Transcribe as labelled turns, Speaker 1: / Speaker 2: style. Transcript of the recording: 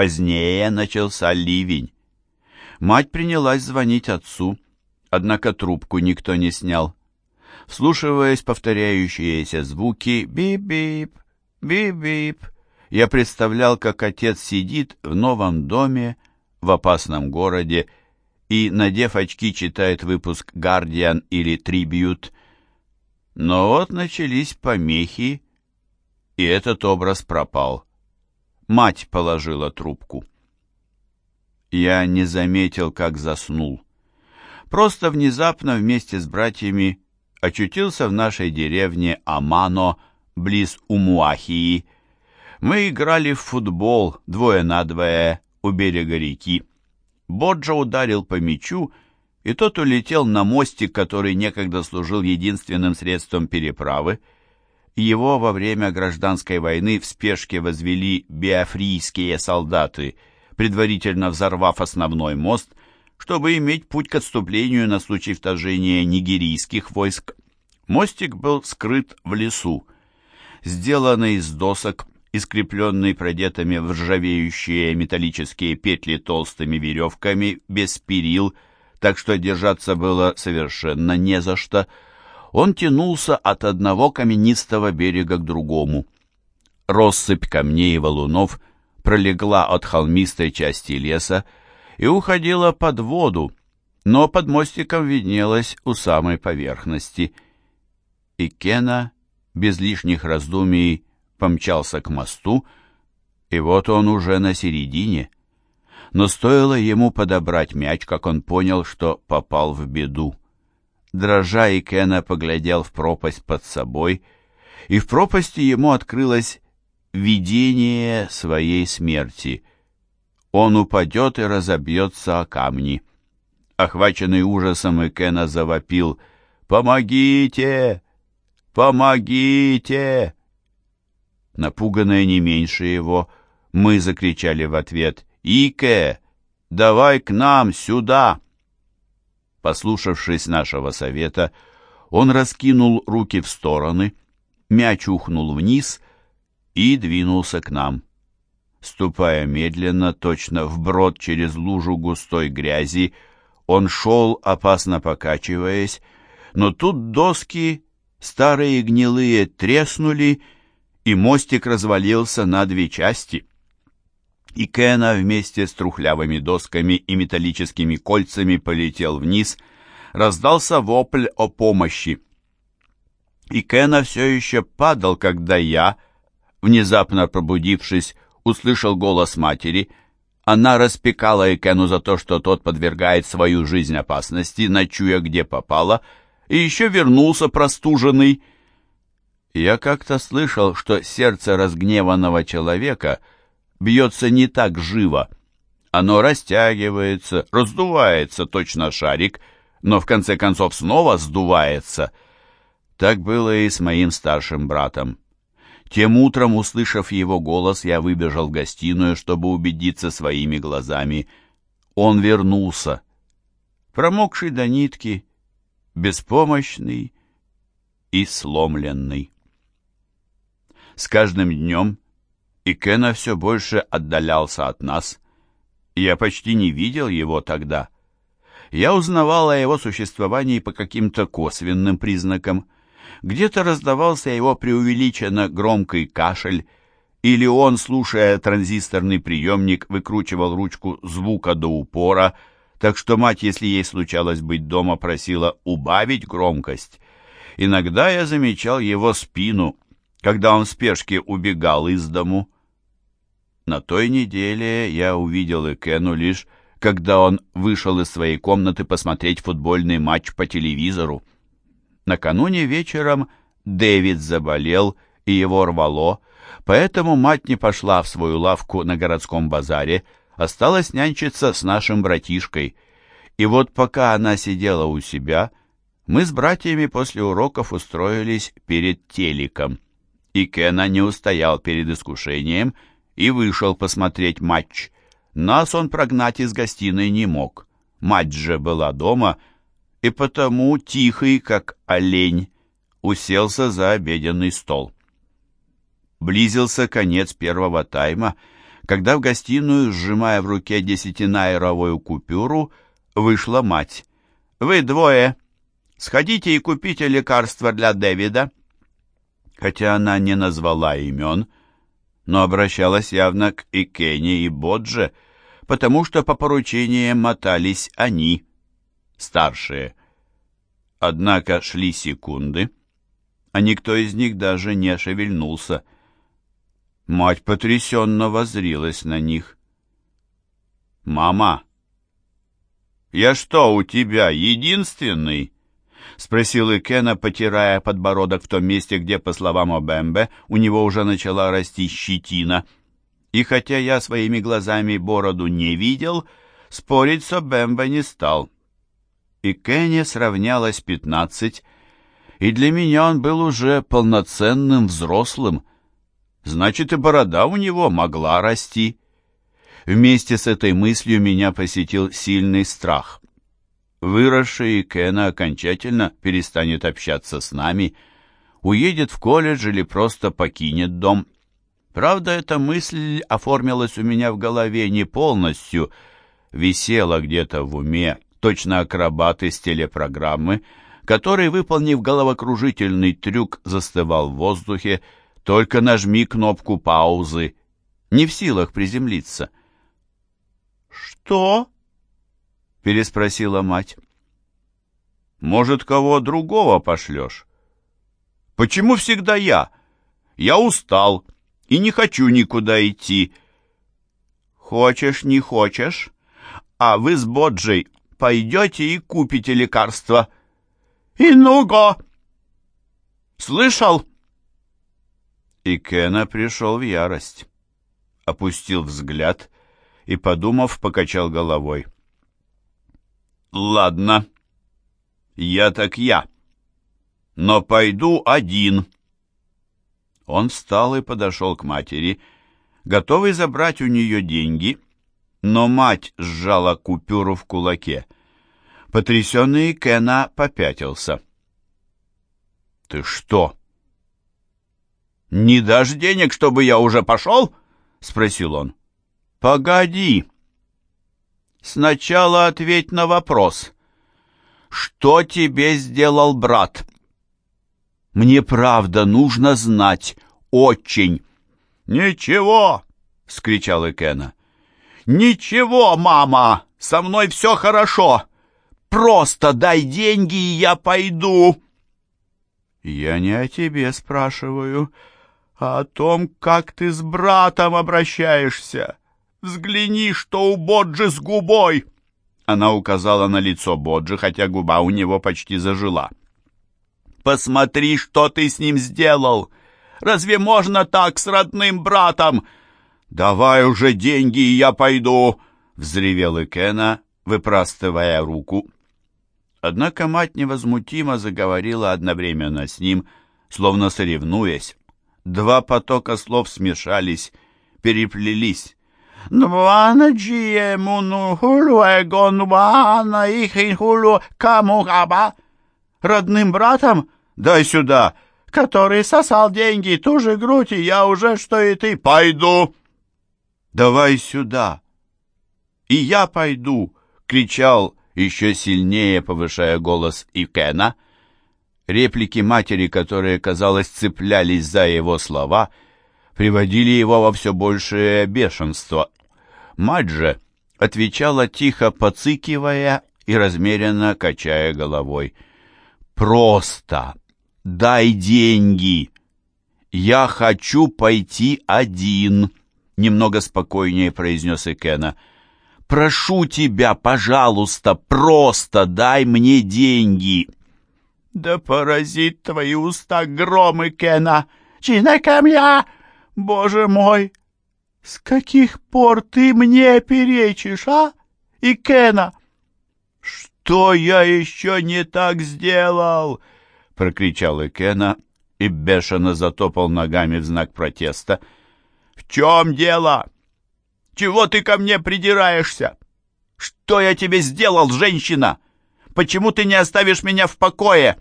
Speaker 1: Позднее начался ливень. Мать принялась звонить отцу, однако трубку никто не снял. Вслушиваясь повторяющиеся звуки «бип-бип», «бип-бип», я представлял, как отец сидит в новом доме в опасном городе и, надев очки, читает выпуск «Гардиан» или «Трибьют». Но вот начались помехи, и этот образ пропал. Мать положила трубку. Я не заметил, как заснул. Просто внезапно вместе с братьями очутился в нашей деревне Амано, близ Умуахии. Мы играли в футбол двое на двое у берега реки. Боджа ударил по мячу, и тот улетел на мостик, который некогда служил единственным средством переправы. Его во время гражданской войны в спешке возвели биафрийские солдаты – предварительно взорвав основной мост, чтобы иметь путь к отступлению на случай вторжения нигерийских войск. Мостик был скрыт в лесу. Сделанный из досок и продетыми в ржавеющие металлические петли толстыми веревками, без перил, так что держаться было совершенно не за что, он тянулся от одного каменистого берега к другому. Россыпь камней и валунов пролегла от холмистой части леса и уходила под воду, но под мостиком виднелась у самой поверхности. И Кена без лишних раздумий помчался к мосту, и вот он уже на середине. Но стоило ему подобрать мяч, как он понял, что попал в беду. Дрожа, и Кена поглядел в пропасть под собой, и в пропасти ему открылась видение своей смерти. Он упадет и разобьется о камни. Охваченный ужасом, Экена завопил «Помогите! Помогите!» Напуганные не меньше его, мы закричали в ответ «Ике! Давай к нам, сюда!» Послушавшись нашего совета, он раскинул руки в стороны, мяч ухнул вниз — и двинулся к нам. Ступая медленно, точно вброд через лужу густой грязи, он шел, опасно покачиваясь, но тут доски, старые гнилые, треснули, и мостик развалился на две части. И Кена вместе с трухлявыми досками и металлическими кольцами полетел вниз, раздался вопль о помощи. И Кена все еще падал, когда я, Внезапно пробудившись, услышал голос матери. Она распекала Экену за то, что тот подвергает свою жизнь опасности, ночуя где попало, и еще вернулся простуженный. Я как-то слышал, что сердце разгневанного человека бьется не так живо. Оно растягивается, раздувается, точно шарик, но в конце концов снова сдувается. Так было и с моим старшим братом. Тем утром, услышав его голос, я выбежал в гостиную, чтобы убедиться своими глазами. Он вернулся. Промокший до нитки, беспомощный и сломленный. С каждым днем Икена все больше отдалялся от нас. Я почти не видел его тогда. Я узнавал о его существовании по каким-то косвенным признакам — где-то раздавался его преувеличенно громкий кашель, или он, слушая транзисторный приемник, выкручивал ручку звука до упора, так что мать, если ей случалось быть дома, просила убавить громкость. Иногда я замечал его спину, когда он в спешке убегал из дому. На той неделе я увидел и Кену лишь, когда он вышел из своей комнаты посмотреть футбольный матч по телевизору. Накануне вечером Дэвид заболел и его рвало, поэтому мать не пошла в свою лавку на городском базаре, осталась нянчиться с нашим братишкой. И вот пока она сидела у себя, мы с братьями после уроков устроились перед телеком. И Кена не устоял перед искушением и вышел посмотреть матч. Нас он прогнать из гостиной не мог. Мать же была дома — и потому тихий, как олень, уселся за обеденный стол. Близился конец первого тайма, когда в гостиную, сжимая в руке десятинайровую купюру, вышла мать. «Вы двое! Сходите и купите лекарство для Дэвида!» Хотя она не назвала имен, но обращалась явно к Икене и Бодже, потому что по поручениям мотались они, старшие. Однако шли секунды, а никто из них даже не шевельнулся. Мать потрясенно возрилась на них. «Мама, я что, у тебя единственный?» — спросил Икена, потирая подбородок в том месте, где, по словам Обембе, у него уже начала расти щетина. И хотя я своими глазами бороду не видел, спорить с Обембе не стал. Икене сравнялось пятнадцать, и для меня он был уже полноценным взрослым. Значит, и борода у него могла расти. Вместе с этой мыслью меня посетил сильный страх. Выросший Кена окончательно перестанет общаться с нами, уедет в колледж или просто покинет дом. Правда, эта мысль оформилась у меня в голове не полностью, висела где-то в уме, точно акробат из телепрограммы, который, выполнив головокружительный трюк, застывал в воздухе, только нажми кнопку паузы, не в силах приземлиться. «Что?» — переспросила мать. «Может, кого другого пошлешь?» «Почему всегда я? Я устал и не хочу никуда идти». «Хочешь, не хочешь, а вы с Боджей пойдете и купите лекарство». «И ну-го!» «Слышал?» И Кена пришел в ярость. Опустил взгляд и, подумав, покачал головой. «Ладно, я так я, но пойду один». Он встал и подошел к матери, готовый забрать у нее деньги, но мать сжала купюру в кулаке. Потрясенный Кена попятился. «Ты что?» «Не дашь денег, чтобы я уже пошел?» — спросил он. «Погоди. Сначала ответь на вопрос. Что тебе сделал брат?» «Мне правда нужно знать. Очень». «Ничего!» — скричал Экена. «Ничего, мама! Со мной все хорошо! Просто дай деньги, и я пойду!» «Я не о тебе спрашиваю», а о том, как ты с братом обращаешься. Взгляни, что у Боджи с губой!» Она указала на лицо Боджи, хотя губа у него почти зажила. «Посмотри, что ты с ним сделал! Разве можно так с родным братом?» «Давай уже деньги, и я пойду!» — взревел Икена, выпрастывая руку. Однако мать невозмутимо заговорила одновременно с ним, словно соревнуясь. Два потока слов смешались, переплелись. «Нвана джиему ну хулуэго нвана ихин хулу камугаба». «Родным братом? Дай сюда!» «Который сосал деньги, ту же грудь, и я уже, что и ты, пойду!» «Давай сюда!» «И я пойду!» — кричал, еще сильнее повышая голос Икена — Реплики матери, которые, казалось, цеплялись за его слова, приводили его во все большее бешенство. Мать же отвечала тихо, поцикивая и размеренно качая головой. «Просто дай деньги! Я хочу пойти один!» Немного спокойнее произнес Экена. «Прошу тебя, пожалуйста, просто дай мне деньги!» Да поразит твои уста громы Кена! Чинекамья! Боже мой! С каких пор ты мне перечишь, а? И Кена! Что я еще не так сделал? Прокричал Икена и бешено затопал ногами в знак протеста. В чем дело? Чего ты ко мне придираешься? Что я тебе сделал, женщина? — Почему ты не оставишь меня в покое?»